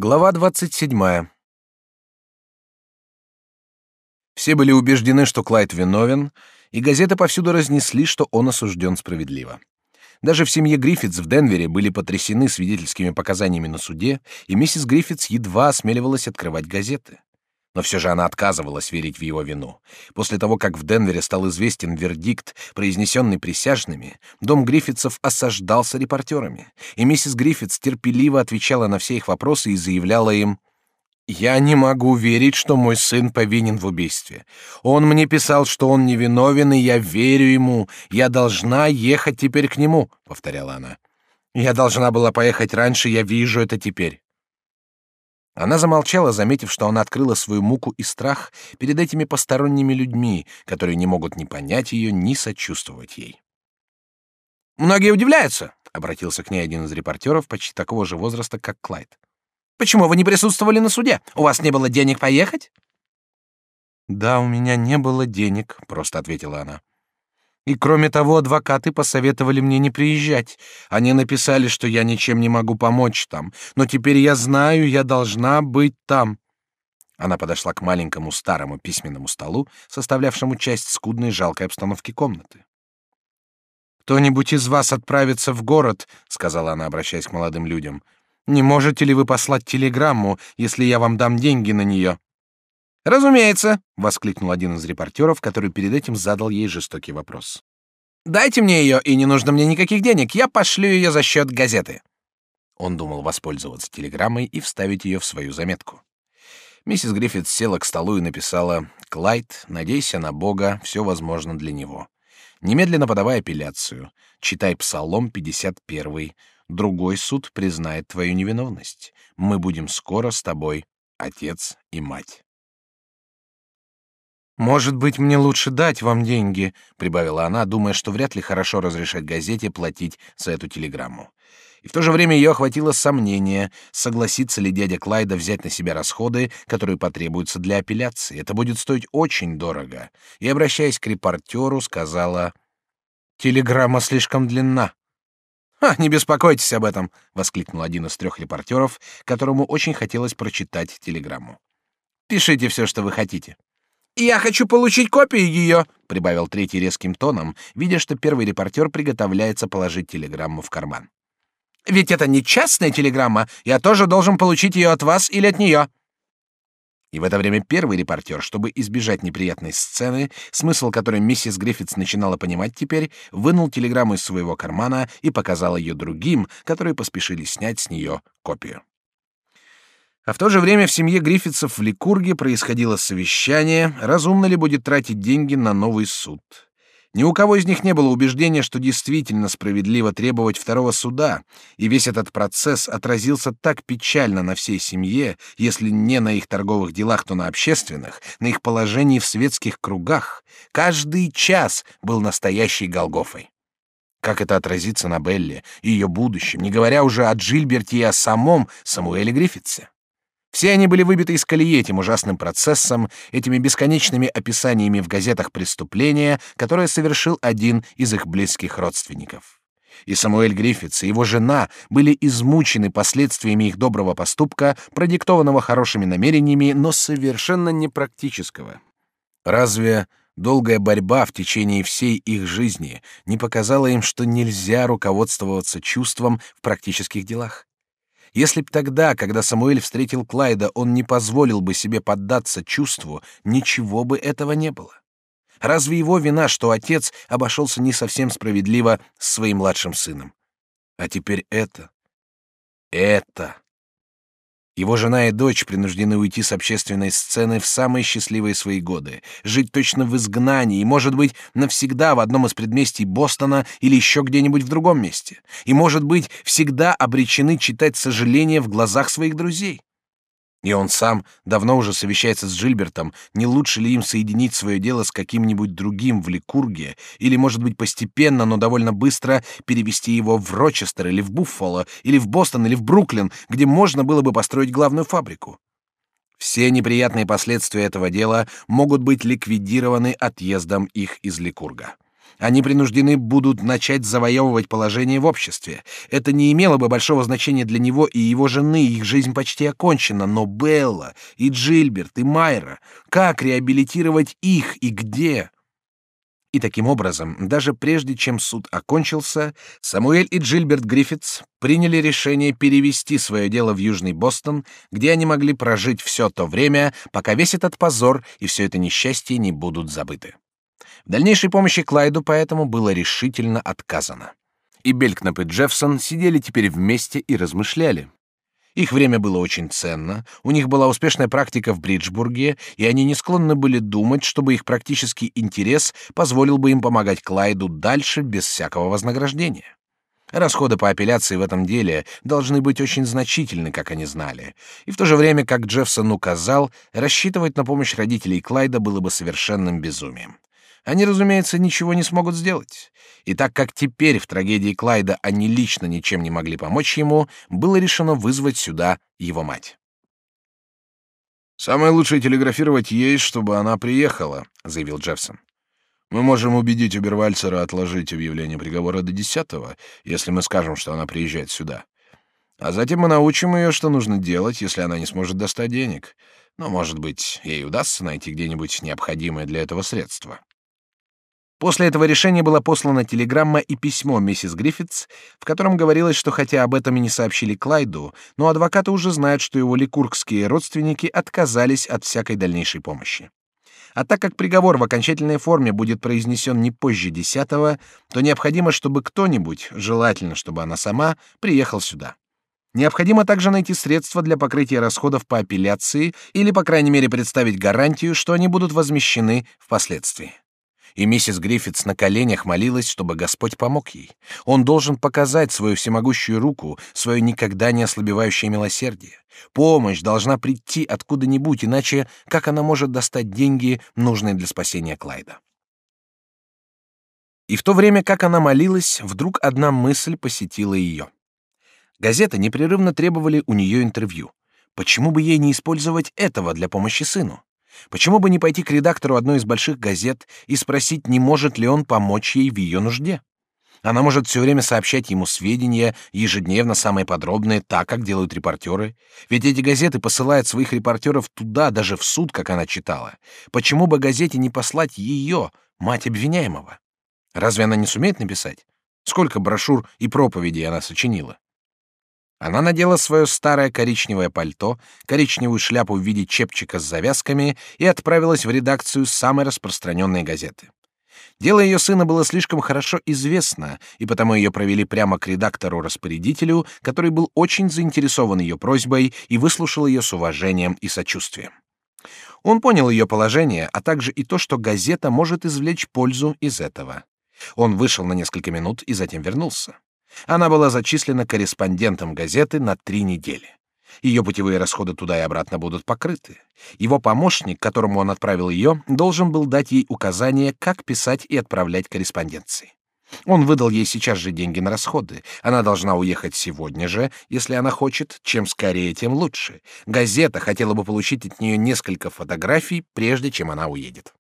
Глава 27. Все были убеждены, что Клайд виновен, и газеты повсюду разнесли, что он осужден справедливо. Даже в семье Гриффитс в Денвере были потрясены свидетельскими показаниями на суде, и миссис Гриффитс едва осмеливалась открывать газеты. Но все же она отказывалась верить в его вину. После того, как в Денвере стал известен вердикт, произнесенный присяжными, дом Гриффитсов осаждался репортерами, и миссис Гриффитс терпеливо отвечала на все их вопросы и заявляла им, «Я не могу верить, что мой сын повинен в убийстве. Он мне писал, что он невиновен, и я верю ему. Я должна ехать теперь к нему», — повторяла она. «Я должна была поехать раньше, я вижу это теперь». Она замолчала, заметив, что она открыла свою муку и страх перед этими посторонними людьми, которые не могут ни понять ее, ни сочувствовать ей. «Многие удивляются», — обратился к ней один из репортеров почти такого же возраста, как Клайд. «Почему вы не присутствовали на суде? У вас не было денег поехать?» «Да, у меня не было денег», — просто ответила она. И кроме того, адвокаты посоветовали мне не приезжать. Они написали, что я ничем не могу помочь там, но теперь я знаю, я должна быть там. Она подошла к маленькому старому письменному столу, составлявшему часть скудной жалкой обстановки комнаты. Кто-нибудь из вас отправится в город, сказала она, обращаясь к молодым людям. Не можете ли вы послать телеграмму, если я вам дам деньги на нее? Разумеется, воскликнул один из репортеров, который перед этим задал ей жестокий вопрос. Дайте мне ее, и не нужно мне никаких денег, я пошлю ее за счет газеты. Он думал воспользоваться телеграммой и вставить ее в свою заметку. Миссис Гриффит села к столу и написала: "Клайд, надейся на Бога, все возможно для него. Немедленно подавай апелляцию. Читай Псалом 51. Другой суд признает твою невиновность. Мы будем скоро с тобой, отец и мать". Может быть, мне лучше дать вам деньги, прибавила она, думая, что вряд ли хорошо разрешать газете платить за эту телеграмму. И в то же время ее охватило сомнение, согласится ли дядя Клайда взять на себя расходы, которые потребуются для апелляции. Это будет стоить очень дорого. И обращаясь к репортеру, сказала: "Телеграмма слишком длинна". «Ха, не беспокойтесь об этом!» — воскликнул один из трех репортеров, которому очень хотелось прочитать телеграмму. «Пишите все, что вы хотите». «Я хочу получить копию ее», — прибавил третий резким тоном, видя, что первый репортер приготовляется положить телеграмму в карман. «Ведь это не частная телеграмма, я тоже должен получить ее от вас или от нее». И в это время первый репортер, чтобы избежать неприятной сцены, смысл которой миссис Гриффитс начинала понимать теперь, вынул телеграмму из своего кармана и показал ее другим, которые поспешили снять с нее копию. А в то же время в семье Гриффитсов в Ликурге происходило совещание, разумно ли будет тратить деньги на новый суд. Ни у кого из них не было убеждения, что действительно справедливо требовать второго суда, и весь этот процесс отразился так печально на всей семье, если не на их торговых делах, то на общественных, на их положении в светских кругах. Каждый час был настоящей Голгофой. Как это отразится на Белле и ее будущем, не говоря уже о Джильберте и о самом Самуэле Гриффитсе? Все они были выбиты из колеи этим ужасным процессом, этими бесконечными описаниями в газетах преступления, которое совершил один из их близких родственников. И Самуэль Гриффитс и его жена были измучены последствиями их доброго поступка, продиктованного хорошими намерениями, но совершенно непрактического. Разве долгая борьба в течение всей их жизни не показала им, что нельзя руководствоваться чувством в практических делах? Если б тогда, когда Самуэль встретил Клайда, он не позволил бы себе поддаться чувству, ничего бы этого не было. Разве его вина, что отец обошелся не совсем справедливо с своим младшим сыном? А теперь это... Это... Его жена и дочь принуждены уйти с общественной сцены в самые счастливые свои годы, жить точно в изгнании, и, может быть, навсегда в одном из предместий Бостона или еще где-нибудь в другом месте, и, может быть, всегда обречены читать сожаление в глазах своих друзей. И он сам давно уже совещается с Джильбертом, не лучше ли им соединить свое дело с каким-нибудь другим в Ликурге, или, может быть, постепенно, но довольно быстро перевести его в Рочестер или в Буффало, или в Бостон, или в Бруклин, где можно было бы построить главную фабрику. Все неприятные последствия этого дела могут быть ликвидированы отъездом их из Ликурга. Они принуждены будут начать завоевывать положение в обществе. Это не имело бы большого значения для него и его жены, их жизнь почти окончена, но Белла и Джильберт и Майра, как реабилитировать их и где? И таким образом, даже прежде чем суд окончился, Самуэль и Джильберт Гриффитс приняли решение перевести свое дело в Южный Бостон, где они могли прожить все то время, пока весь этот позор и все это несчастье не будут забыты. Дальнейшей помощи Клайду поэтому было решительно отказано. И Белькнап и Джеффсон сидели теперь вместе и размышляли. Их время было очень ценно, у них была успешная практика в Бриджбурге, и они не склонны были думать, чтобы их практический интерес позволил бы им помогать Клайду дальше без всякого вознаграждения. Расходы по апелляции в этом деле должны быть очень значительны, как они знали. И в то же время, как Джеффсон указал, рассчитывать на помощь родителей Клайда было бы совершенным безумием. Они, разумеется, ничего не смогут сделать. И так как теперь в трагедии Клайда они лично ничем не могли помочь ему, было решено вызвать сюда его мать. «Самое лучшее телеграфировать ей, чтобы она приехала», — заявил Джеффсон. «Мы можем убедить Убервальцера отложить объявление приговора до десятого, если мы скажем, что она приезжает сюда. А затем мы научим ее, что нужно делать, если она не сможет достать денег. Но, может быть, ей удастся найти где-нибудь необходимое для этого средство». После этого решения была послана телеграмма и письмо миссис Гриффитс, в котором говорилось, что хотя об этом и не сообщили Клайду, но адвокаты уже знают, что его ликургские родственники отказались от всякой дальнейшей помощи. А так как приговор в окончательной форме будет произнесен не позже десятого, то необходимо, чтобы кто-нибудь, желательно, чтобы она сама, приехал сюда. Необходимо также найти средства для покрытия расходов по апелляции или, по крайней мере, представить гарантию, что они будут возмещены впоследствии и миссис Гриффитс на коленях молилась, чтобы Господь помог ей. Он должен показать свою всемогущую руку, свое никогда не ослабевающее милосердие. Помощь должна прийти откуда-нибудь, иначе как она может достать деньги, нужные для спасения Клайда? И в то время, как она молилась, вдруг одна мысль посетила ее. Газеты непрерывно требовали у нее интервью. Почему бы ей не использовать этого для помощи сыну? Почему бы не пойти к редактору одной из больших газет и спросить, не может ли он помочь ей в ее нужде? Она может все время сообщать ему сведения, ежедневно самые подробные, так, как делают репортеры. Ведь эти газеты посылают своих репортеров туда, даже в суд, как она читала. Почему бы газете не послать ее, мать обвиняемого? Разве она не сумеет написать? Сколько брошюр и проповедей она сочинила? Она надела свое старое коричневое пальто, коричневую шляпу в виде чепчика с завязками и отправилась в редакцию самой распространенной газеты. Дело ее сына было слишком хорошо известно, и потому ее провели прямо к редактору-распорядителю, который был очень заинтересован ее просьбой и выслушал ее с уважением и сочувствием. Он понял ее положение, а также и то, что газета может извлечь пользу из этого. Он вышел на несколько минут и затем вернулся. Она была зачислена корреспондентом газеты на три недели. Ее путевые расходы туда и обратно будут покрыты. Его помощник, которому он отправил ее, должен был дать ей указания, как писать и отправлять корреспонденции. Он выдал ей сейчас же деньги на расходы. Она должна уехать сегодня же, если она хочет. Чем скорее, тем лучше. Газета хотела бы получить от нее несколько фотографий, прежде чем она уедет.